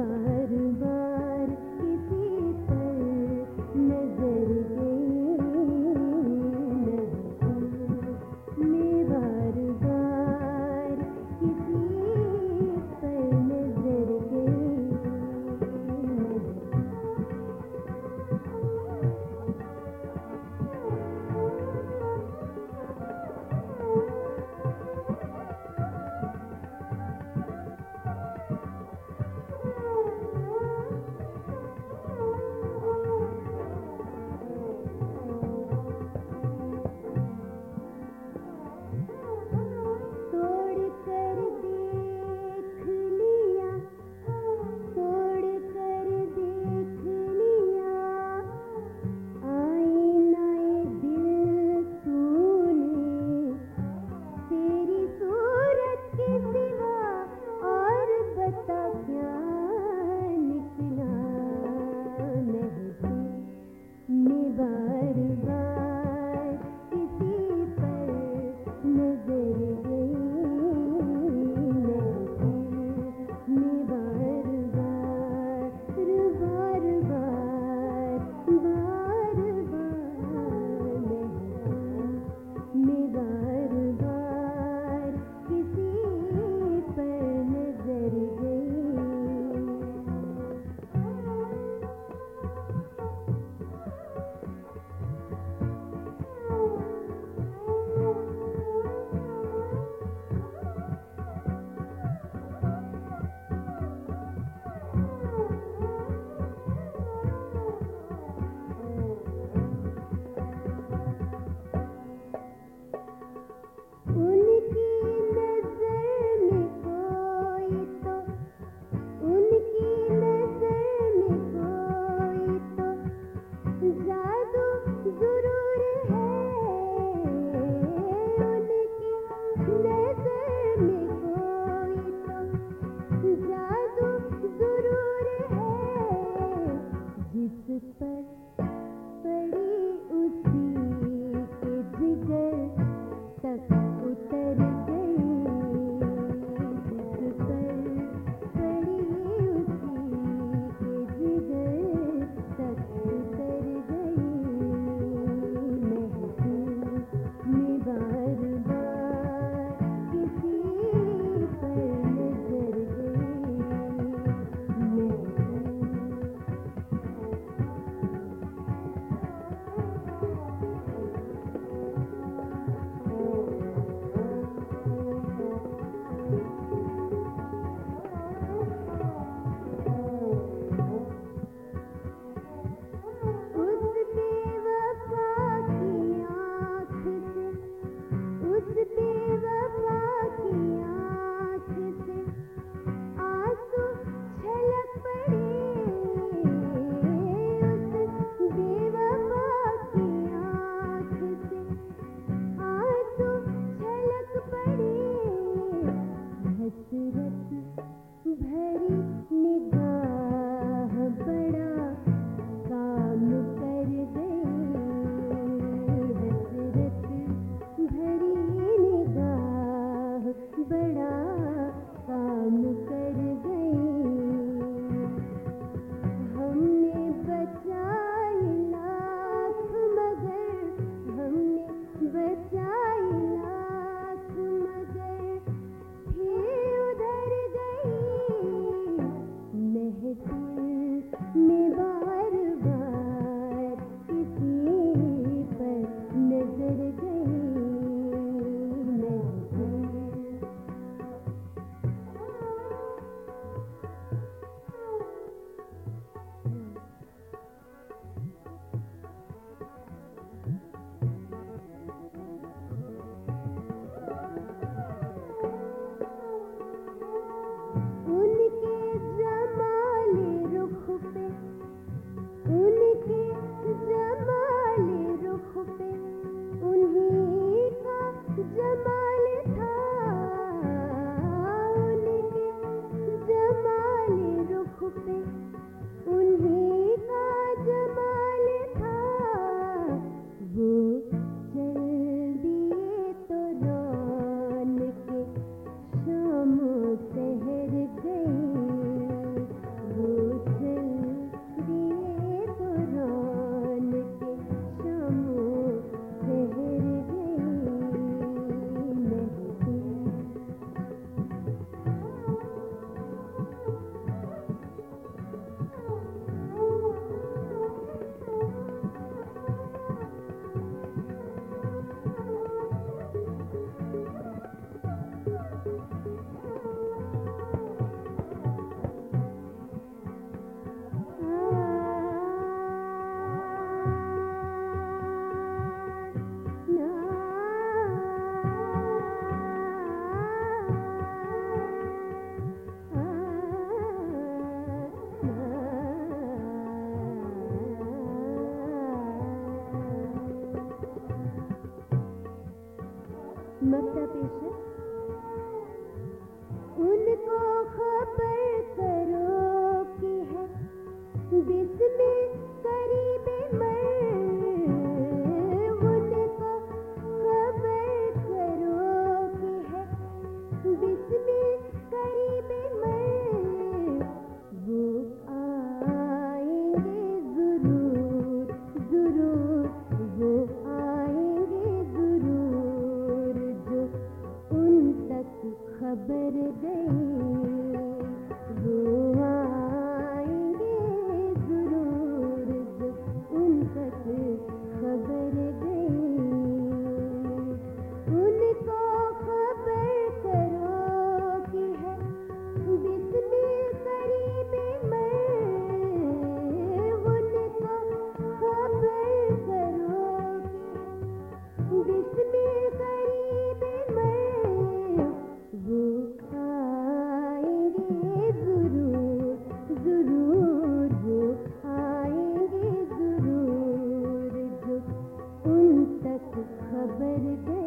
Bye. उठाएँगे ज़रूर जो उन तक खबर दे।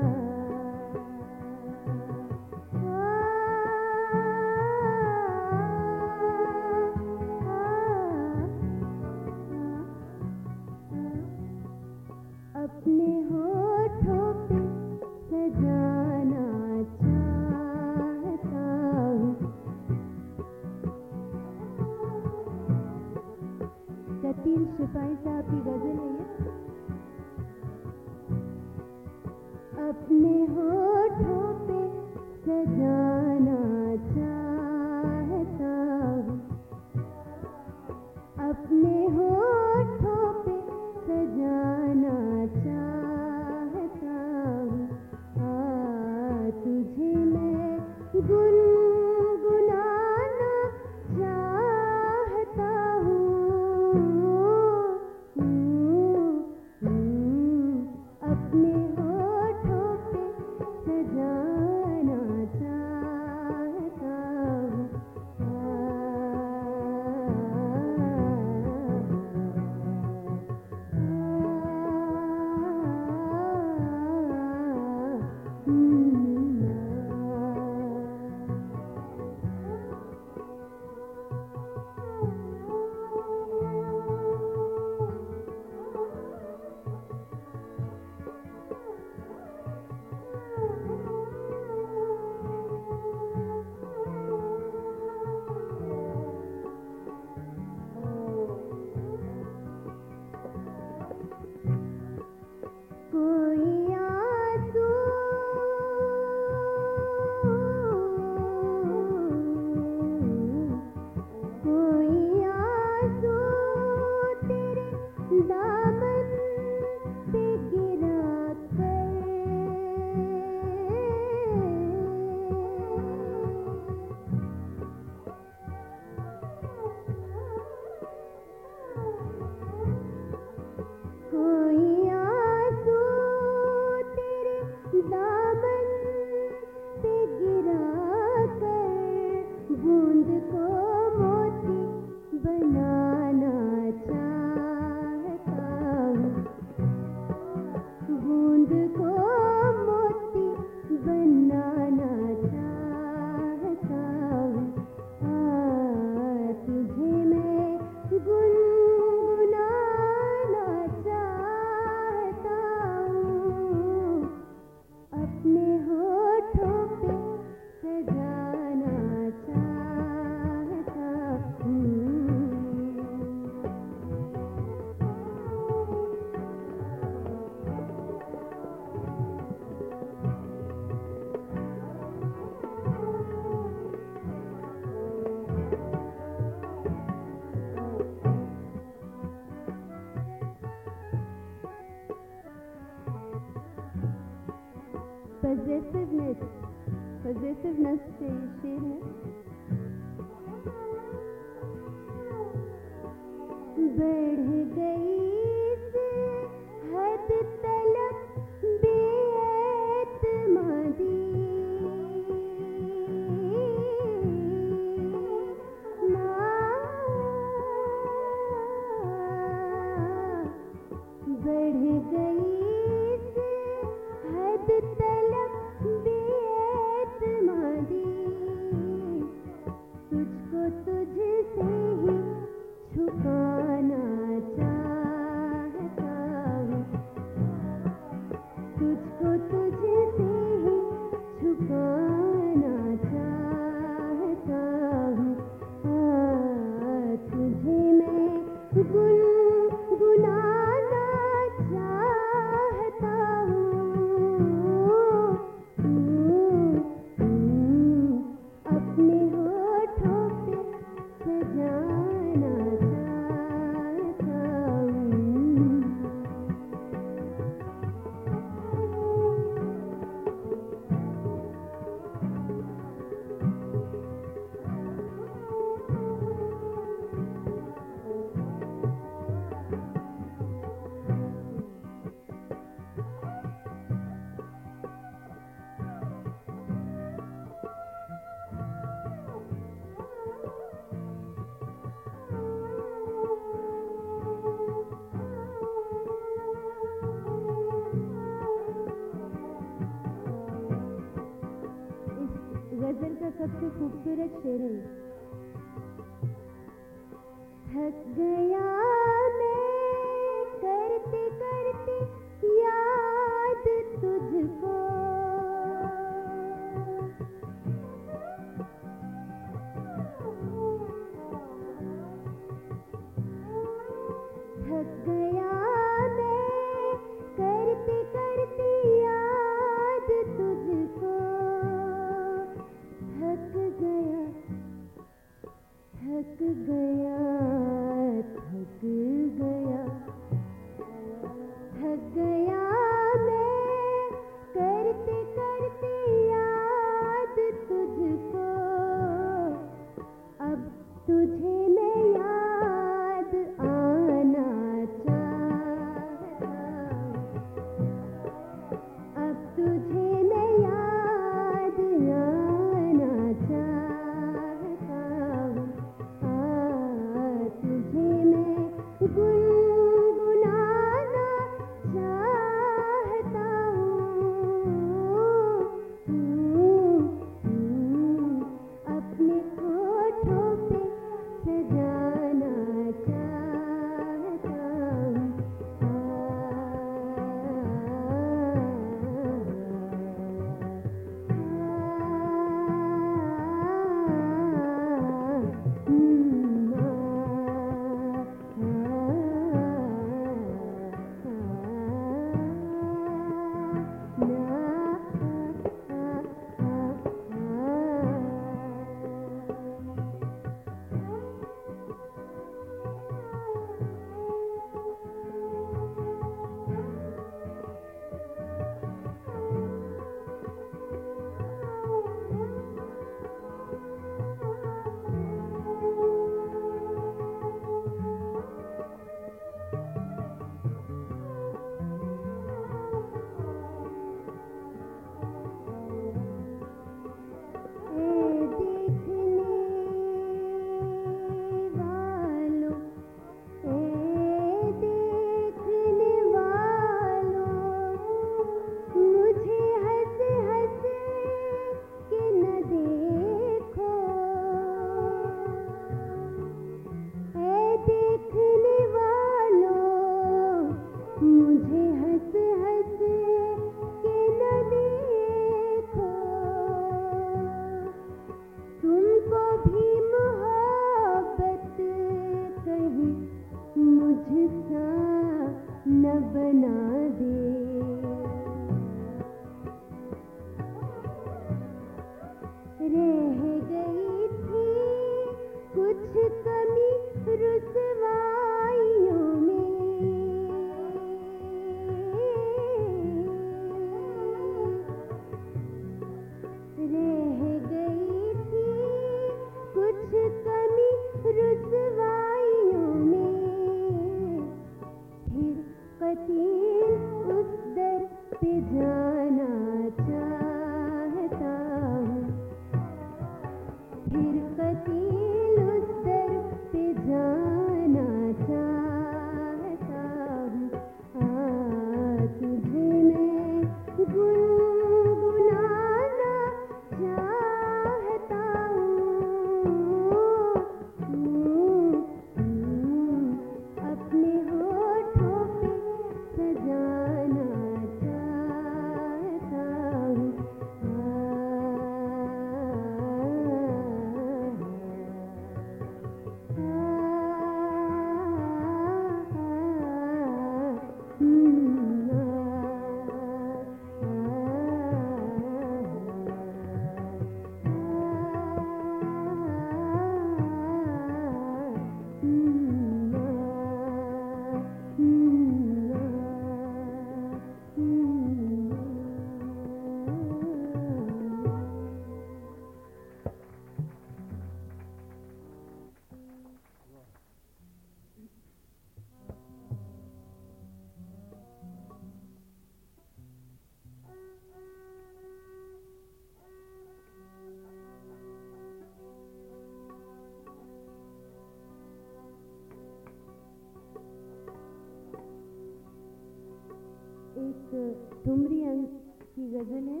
ठुमरी अंक की गज़ल है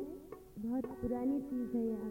बहुत पुरानी चीज़ है यहाँ।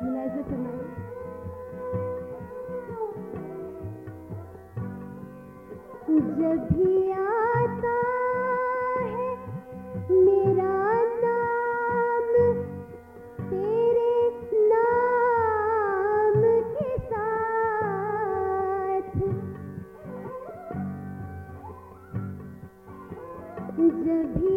Günaydın भी आता है मेरा नाम तेरे नाम के साथ। जब भी